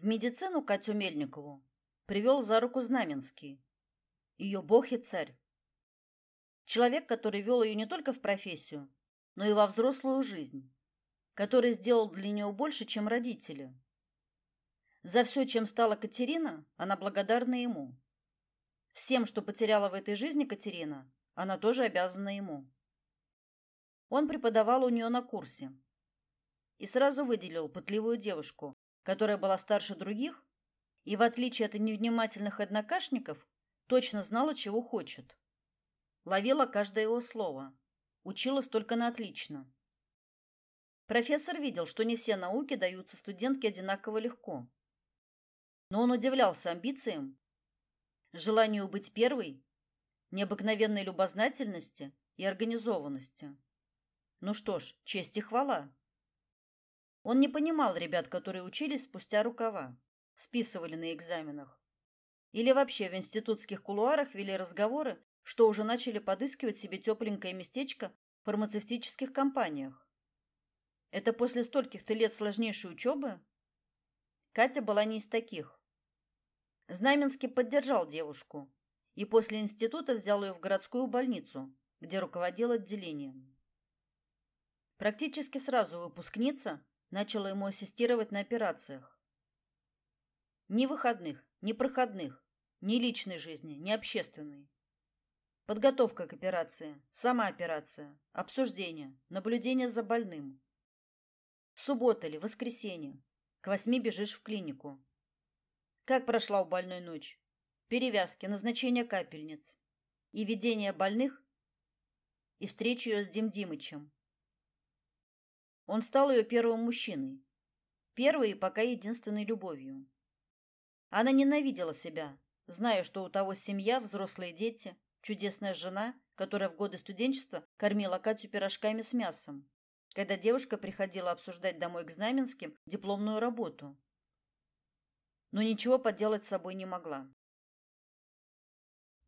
В медицину Катю Мельникову привел за руку Знаменский, ее бог и царь. Человек, который вел ее не только в профессию, но и во взрослую жизнь, который сделал для нее больше, чем родители. За все, чем стала Катерина, она благодарна ему. Всем, что потеряла в этой жизни Катерина, она тоже обязана ему. Он преподавал у нее на курсе и сразу выделил пытливую девушку, которая была старше других и, в отличие от невнимательных однокашников, точно знала, чего хочет. Ловила каждое его слово, училась только на отлично. Профессор видел, что не все науки даются студентке одинаково легко. Но он удивлялся амбициям, желанию быть первой, необыкновенной любознательности и организованности. Ну что ж, честь и хвала. Он не понимал ребят, которые учились спустя рукава, списывали на экзаменах. Или вообще в институтских кулуарах вели разговоры, что уже начали подыскивать себе тепленькое местечко в фармацевтических компаниях. Это после стольких-то лет сложнейшей учебы? Катя была не из таких. Знаменский поддержал девушку и после института взял ее в городскую больницу, где руководил отделением. Практически сразу выпускница начала ему ассистировать на операциях. Ни выходных, ни проходных, ни личной жизни, ни общественной. Подготовка к операции, сама операция, обсуждение, наблюдение за больным. Суббота или воскресенье. К восьми бежишь в клинику. Как прошла у больной ночь? Перевязки, назначение капельниц. И ведение больных, и встречу ее с Дим Димычем. Он стал ее первым мужчиной. Первой и пока единственной любовью. Она ненавидела себя, зная, что у того семья, взрослые дети, чудесная жена, которая в годы студенчества кормила Катю пирожками с мясом, когда девушка приходила обсуждать домой к Знаменским дипломную работу. Но ничего поделать с собой не могла.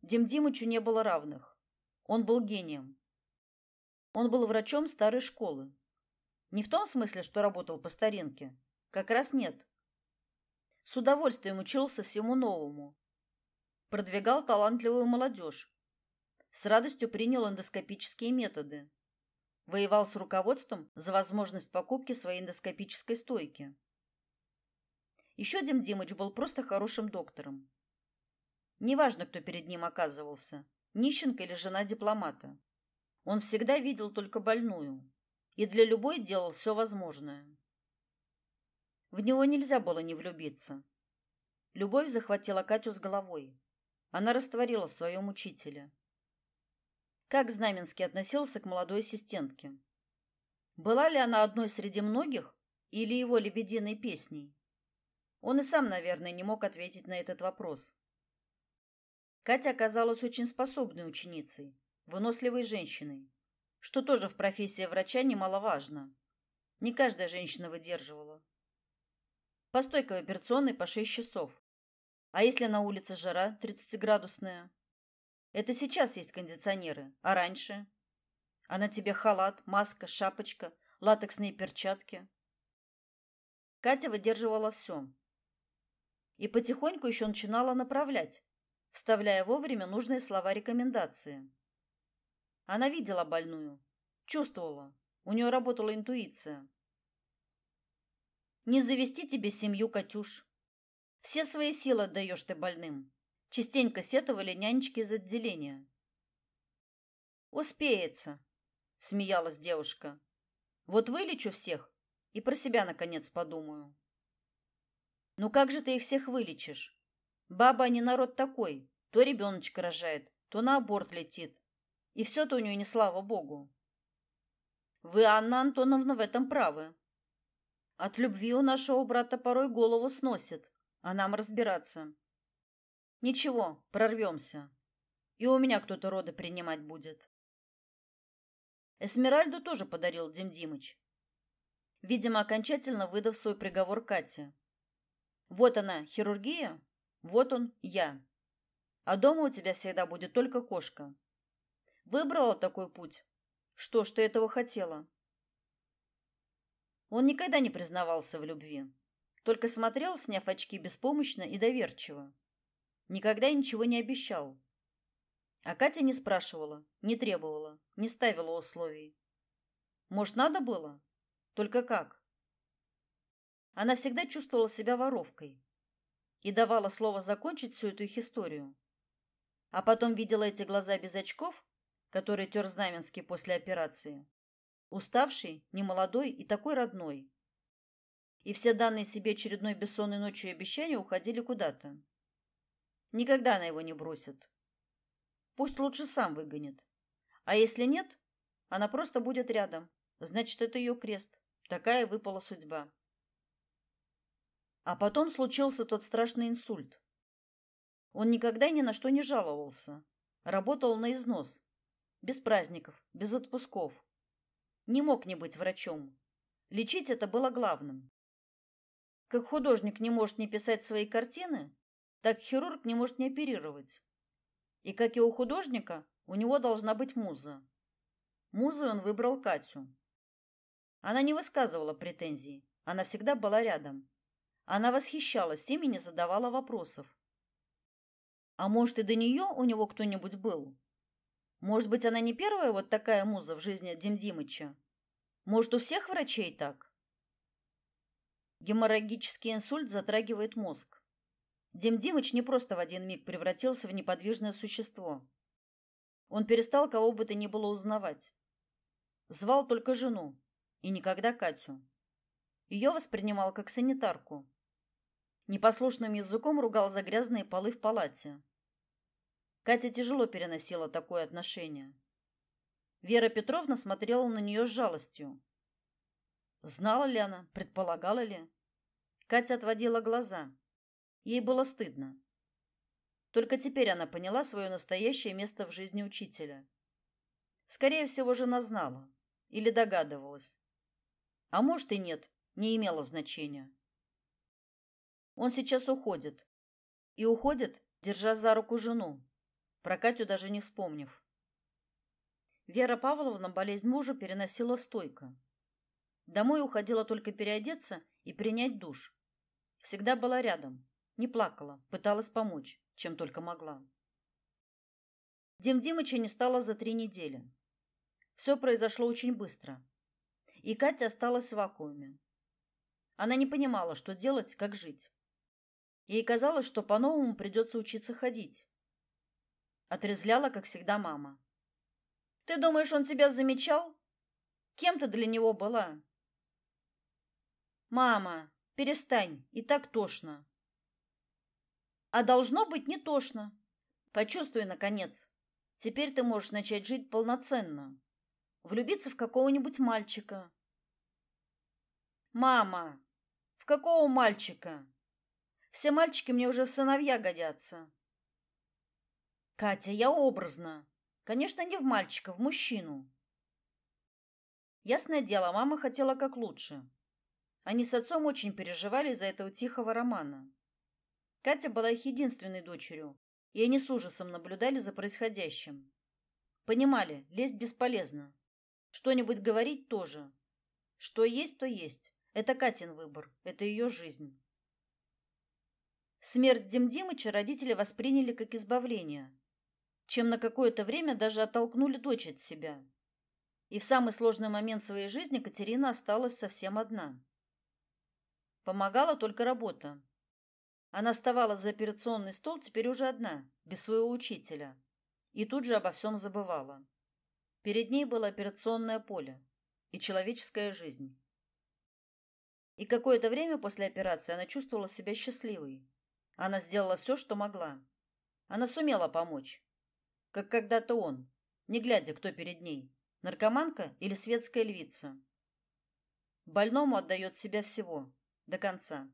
Дим Димычу не было равных. Он был гением. Он был врачом старой школы, не в том смысле, что работал по старинке. Как раз нет. С удовольствием учился всему новому. Продвигал талантливую молодежь. С радостью принял эндоскопические методы. Воевал с руководством за возможность покупки своей эндоскопической стойки. Еще Дим Димыч был просто хорошим доктором. Неважно, кто перед ним оказывался, нищенка или жена дипломата. Он всегда видел только больную и для любой делал все возможное. В него нельзя было не влюбиться. Любовь захватила Катю с головой. Она растворила в своем учителе. Как Знаменский относился к молодой ассистентке? Была ли она одной среди многих или его лебединой песней? Он и сам, наверное, не мог ответить на этот вопрос. Катя оказалась очень способной ученицей, выносливой женщиной что тоже в профессии врача немаловажно. Не каждая женщина выдерживала. Постойка в операционной по 6 часов. А если на улице жара 30-градусная? Это сейчас есть кондиционеры, а раньше? А на тебе халат, маска, шапочка, латексные перчатки. Катя выдерживала все. И потихоньку еще начинала направлять, вставляя вовремя нужные слова рекомендации. Она видела больную, чувствовала. У нее работала интуиция. Не завести тебе семью, Катюш. Все свои силы отдаешь ты больным. Частенько сетовали нянечки из отделения. Успеется, смеялась девушка. Вот вылечу всех и про себя наконец подумаю. Ну как же ты их всех вылечишь? Баба не народ такой. То ребеночка рожает, то на аборт летит. И все-то у нее не слава богу. Вы, Анна Антоновна, в этом правы. От любви у нашего брата порой голову сносит, а нам разбираться. Ничего, прорвемся. И у меня кто-то роды принимать будет. Эсмеральду тоже подарил Дим Димыч. Видимо, окончательно выдав свой приговор Кате. Вот она, хирургия, вот он, я. А дома у тебя всегда будет только кошка. Выбрала такой путь. Что ж ты этого хотела? Он никогда не признавался в любви. Только смотрел, сняв очки, беспомощно и доверчиво. Никогда ничего не обещал. А Катя не спрашивала, не требовала, не ставила условий. Может, надо было? Только как? Она всегда чувствовала себя воровкой и давала слово закончить всю эту их историю. А потом видела эти глаза без очков, которые тер Знаменский после операции. Уставший, немолодой и такой родной. И все данные себе очередной бессонной ночью обещания уходили куда-то. Никогда она его не бросит. Пусть лучше сам выгонит. А если нет, она просто будет рядом. Значит, это ее крест. Такая выпала судьба. А потом случился тот страшный инсульт. Он никогда ни на что не жаловался. Работал на износ. Без праздников, без отпусков. Не мог не быть врачом. Лечить это было главным. Как художник не может не писать свои картины, так хирург не может не оперировать. И как и у художника, у него должна быть муза. Музой он выбрал Катю. Она не высказывала претензий, она всегда была рядом. Она восхищалась им и не задавала вопросов. А может, и до нее у него кто-нибудь был? Может быть, она не первая вот такая муза в жизни Дим Димыча? Может, у всех врачей так? Геморрагический инсульт затрагивает мозг. Дим Димыч не просто в один миг превратился в неподвижное существо. Он перестал кого бы то ни было узнавать. Звал только жену и никогда Катю. Ее воспринимал как санитарку, Непослушным языком ругал за грязные полы в палате. Катя тяжело переносила такое отношение. Вера Петровна смотрела на нее с жалостью. Знала ли она, предполагала ли? Катя отводила глаза. Ей было стыдно. Только теперь она поняла свое настоящее место в жизни учителя. Скорее всего, жена знала или догадывалась. А может и нет, не имело значения. Он сейчас уходит. И уходит, держа за руку жену, про Катю даже не вспомнив. Вера Павловна болезнь мужа переносила стойко. Домой уходила только переодеться и принять душ. Всегда была рядом, не плакала, пыталась помочь, чем только могла. Дим Димыча не стало за три недели. Все произошло очень быстро. И Катя осталась в вакууме. Она не понимала, что делать, как жить. Ей казалось, что по-новому придется учиться ходить. Отрезляла, как всегда, мама. Ты думаешь, он тебя замечал? Кем ты для него была? Мама, перестань, и так тошно. А должно быть не тошно. Почувствуй наконец. Теперь ты можешь начать жить полноценно. Влюбиться в какого-нибудь мальчика. Мама, в какого мальчика? Все мальчики мне уже в сыновья годятся. Катя, я образно. Конечно, не в мальчика, в мужчину. Ясное дело, мама хотела как лучше. Они с отцом очень переживали из-за этого тихого романа. Катя была их единственной дочерью, и они с ужасом наблюдали за происходящим. Понимали, лезть бесполезно. Что-нибудь говорить тоже. Что есть, то есть. Это Катин выбор, это ее жизнь. Смерть Дим Димыча родители восприняли как избавление, чем на какое-то время даже оттолкнули дочь от себя. И в самый сложный момент своей жизни Катерина осталась совсем одна. Помогала только работа. Она вставала за операционный стол теперь уже одна, без своего учителя, и тут же обо всем забывала. Перед ней было операционное поле и человеческая жизнь. И какое-то время после операции она чувствовала себя счастливой. Она сделала все, что могла. Она сумела помочь. Как когда-то он, не глядя, кто перед ней, наркоманка или светская львица. Больному отдает себя всего, до конца.